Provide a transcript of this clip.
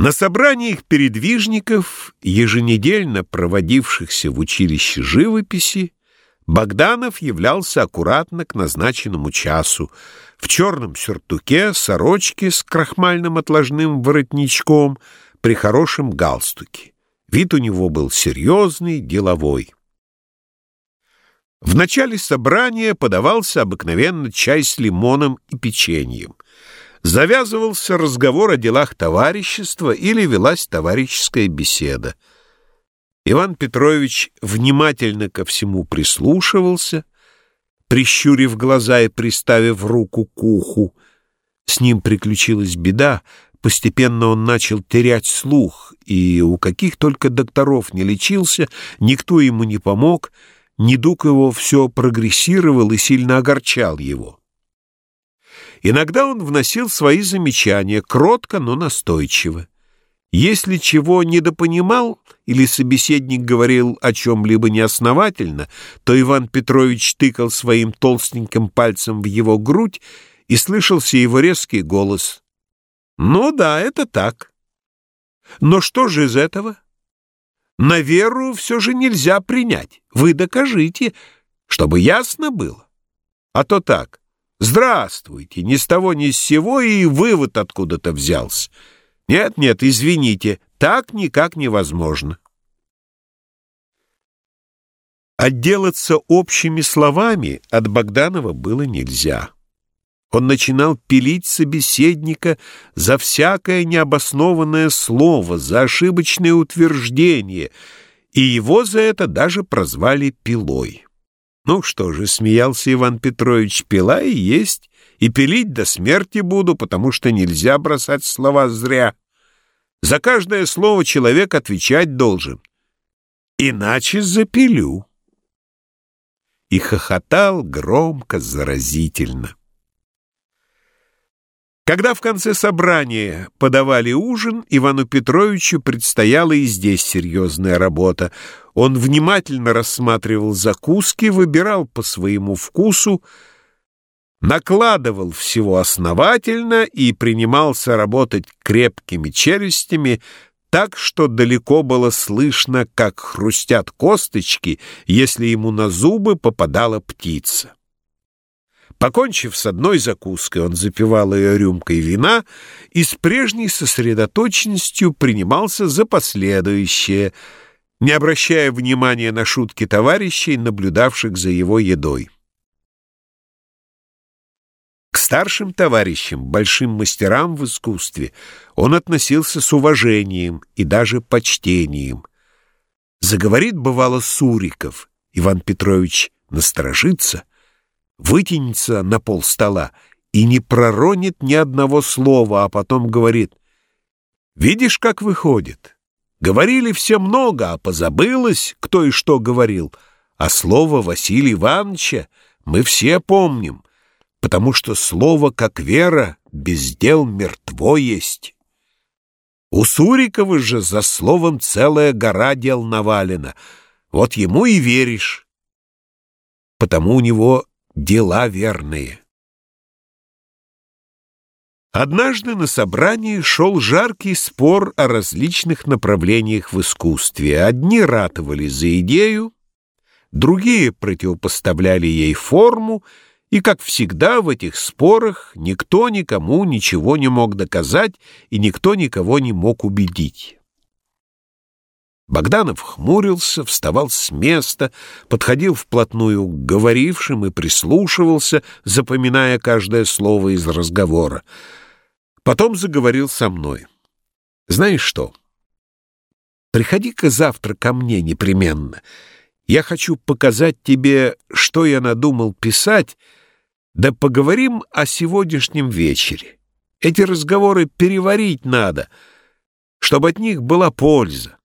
На собраниях передвижников, еженедельно проводившихся в училище живописи, Богданов являлся аккуратно к назначенному часу, в черном сюртуке, сорочке с крахмальным отложным воротничком, при хорошем галстуке. Вид у него был серьезный, деловой. В начале собрания подавался обыкновенно чай с лимоном и печеньем — завязывался разговор о делах товарищества или велась товарищеская беседа. Иван Петрович внимательно ко всему прислушивался, прищурив глаза и приставив руку к уху. С ним приключилась беда, постепенно он начал терять слух, и у каких только докторов не лечился, никто ему не помог, недуг его все прогрессировал и сильно огорчал его. Иногда он вносил свои замечания, кротко, но настойчиво. Если чего недопонимал или собеседник говорил о чем-либо неосновательно, то Иван Петрович тыкал своим толстеньким пальцем в его грудь и слышался его резкий голос. «Ну да, это так. Но что же из этого? На веру все же нельзя принять. Вы докажите, чтобы ясно было. А то так. Здравствуйте, ни с того ни с сего и вывод откуда-то взялся. Нет, нет, извините, так никак невозможно. Отделаться общими словами от Богданова было нельзя. Он начинал пилить собеседника за всякое необоснованное слово, за ошибочное утверждение, и его за это даже прозвали «пилой». Ну что же, смеялся Иван Петрович, пила и есть, и пилить до смерти буду, потому что нельзя бросать слова зря. За каждое слово человек отвечать должен. Иначе запилю. И хохотал громко, заразительно. Когда в конце собрания подавали ужин, Ивану Петровичу предстояла и здесь серьезная работа. Он внимательно рассматривал закуски, выбирал по своему вкусу, накладывал всего основательно и принимался работать крепкими челюстями, так что далеко было слышно, как хрустят косточки, если ему на зубы попадала птица. Покончив с одной закуской, он запивал ее рюмкой вина и с прежней сосредоточенностью принимался за последующее, не обращая внимания на шутки товарищей, наблюдавших за его едой. К старшим товарищам, большим мастерам в искусстве, он относился с уважением и даже почтением. Заговорит, бывало, Суриков, Иван Петрович насторожится, вытянется на пол стола и не проронит ни одного слова, а потом говорит, «Видишь, как выходит? Говорили все много, а позабылось, кто и что говорил, а слово Василия Ивановича мы все помним, потому что слово, как вера, без дел мертво есть». У Сурикова же за словом целая гора дел навалена, вот ему и веришь. Потому у него дела верные. Однажды на собрании шел жаркий спор о различных направлениях в искусстве. Одни ратовали за идею, другие противопоставляли ей форму, и, как всегда, в этих спорах никто никому ничего не мог доказать, и никто никого не мог убедить. Богданов хмурился, вставал с места, подходил вплотную к говорившим и прислушивался, запоминая каждое слово из разговора. Потом заговорил со мной. «Знаешь что? Приходи-ка завтра ко мне непременно. Я хочу показать тебе, что я надумал писать, да поговорим о сегодняшнем вечере. Эти разговоры переварить надо, чтобы от них была польза.